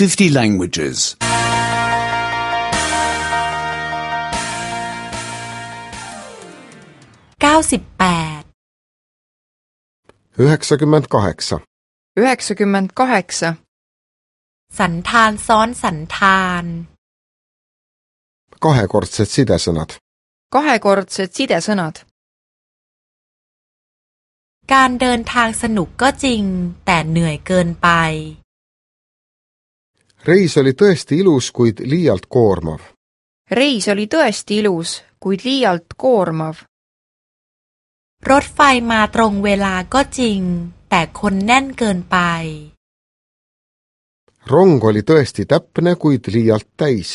50 languages. 98 98 98สันธานซ้อนสันธาน kahekordset sidesanad kahekordset sidesanad การเดินทางสนุกก็จริงแต่เหนื่อยเกินไป reis oli tõesti ilus, kuid liialt koormav. reis oli tõesti ilus, kuid liialt koormav. รถไฟมาตรงเวลาก็จริงแต่คนแน่นเกินไป rong oli tõesti täpne, kuid liialt täis.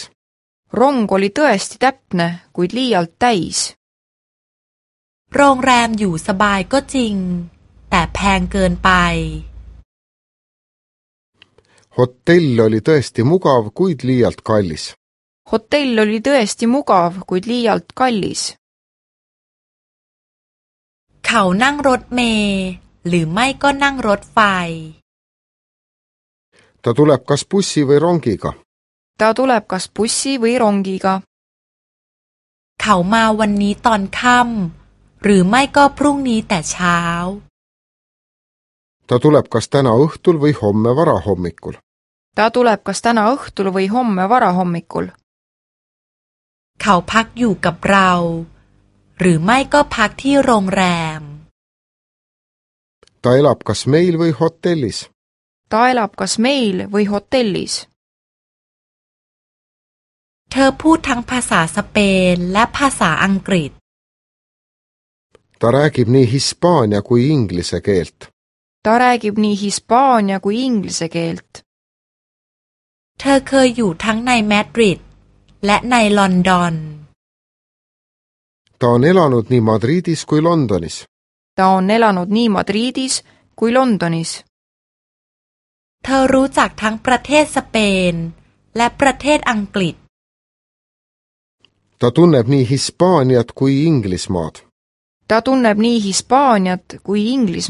rong oli tõesti täpne, kuid liialt täis. โรงแรมอยู่สบายก็จริงแต่แพงเกินไป hotell oli tõesti mugav, kuid liialt kallis. hotell oli tõesti mugav, kuid liialt kallis. เขานั่งรถเมล์หรือไม่ก็นั่งรถไฟ ta tuleb kas bussi või rongiga. ta tuleb kas bussi või rongiga. เขามาวันนี้ตอนค่ำหรือไม่ก็พรุ่งนี้แต่เช้า ta tuleb kas täna õhtul või homme varahommikul ta tuleb kas täna õhtul või homme varahommikul. เขาพักอยู่กับเราหรือไม่ก็พักที่โรงแรม ta elab kas meil või hotellis ta elab kas meil või hotellis เธอพูดทั้งภาษาสเปนและภาษาอังกฤษ ta räägib nii hispaania kui inglise keelt ta räägib nii hispaania kui inglise keelt ธอเคยอยู่ทั้งในมาดริดและในลอนดอน ตอนนี้ลอนดอนมาดริดิสคุยลอนดอนิสตอนนี้ลอนดอนมาดริดิสคุยลอนดอนิสเธอรู้จักทั้งประเทศสเปน และประเทศอังกฤษต a tunneb nii Hispaaniat kui Inglismaad. Ta tunneb nii Hispaaniat kui i n g l i s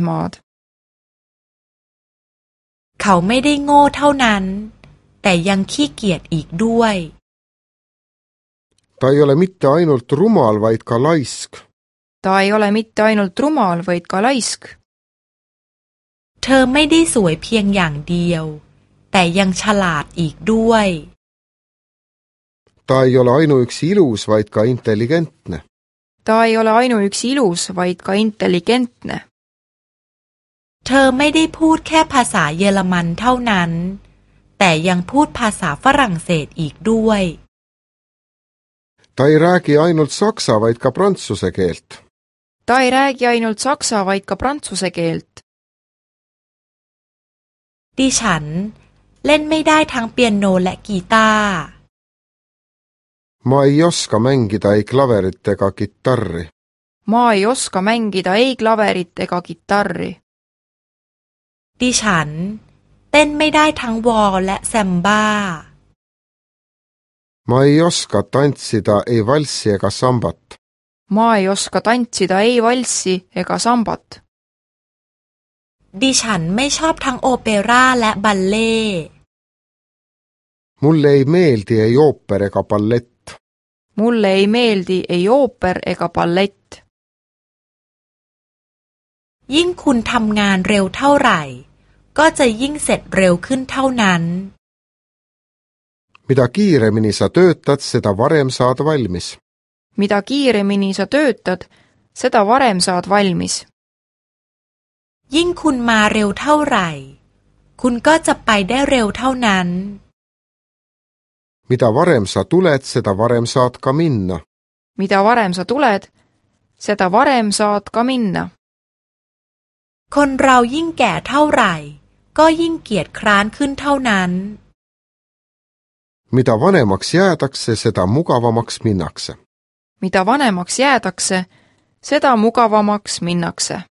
เขาไม่ได้โง่เท่านั้นแต่ยังขี้เกียจอีกด้วยตายอลมิ่ใช่แคทรูมรลไวต์ก็ลายสกลมิ่ใช่แคทรูมรลไวต์ก็ลายสกเธอไม่ได้สวยเพียงอย่างเดียว แต่ยังฉลาดอีกด้วยตไม่ใช่แค่อิลูสไวต์กาอินเทลิเกนต์เนะไม่ใช่แค่อิลูสไวต์กาอินเทลิเกนต์เนเธอไม่ได้พูดแค่ภาษาเยอรมันเท่านั้นแต่ยังพูดภาษาฝรั่งเศสอีกด้วยต่อยแรากยอินอลซอกซาไวต์กับฟรานซูเซเกลต์ต่อยแรากยอินอลซอกซาไวต์กับฟรานซูเซเกลต์ดิฉันเล่นไม่ได้ทั้งเปียโนและกีตาร์มาอิโอสกาเมนกิตาอิคลาเวอริตเอกากิตาร์รมาอิโอสกาเมนกิตาอิคลาเวอริตเอกากิตาร์ดิฉันเต้นไม่ได้ทั้งวอลและแซมบ้า ma ei oska tantsida ei valssi ega sambat. ma ei oska tantsida ei valssi ega sambat. ดิฉันไม่ชอบทั้งโอเปร่าและบัลเล่ mulle ei meeldi ei ooper ega ballett. mulle ei meeldi ei ooper ega ballett. ยิ่งคุณทำงานเร็วเท่าไหร่ก็จะยิ่งเสร็จเร็วขึ้นเท่านั้น Mida kiiremini sa töötad, seda varem saad valmis. Mida kiiremini sa töötad, seda varem saad valmis. ยิ่งคุณมาเร็วเท่าไหร่ คุณก็จะไปได้เร็วเท่านั้น Mida varem sa tuled, seda varem saad ka minna. Mida varem sa tuled, seda varem saad ka minna. คนเรายิ่งแก่เท่าไหร่ก็ยิ่งเกียจคร้านขึ้นเท่านั้น Mitä vanhemmaksi jäätakse, seda mukavammaksi minnakse. seda minnakse.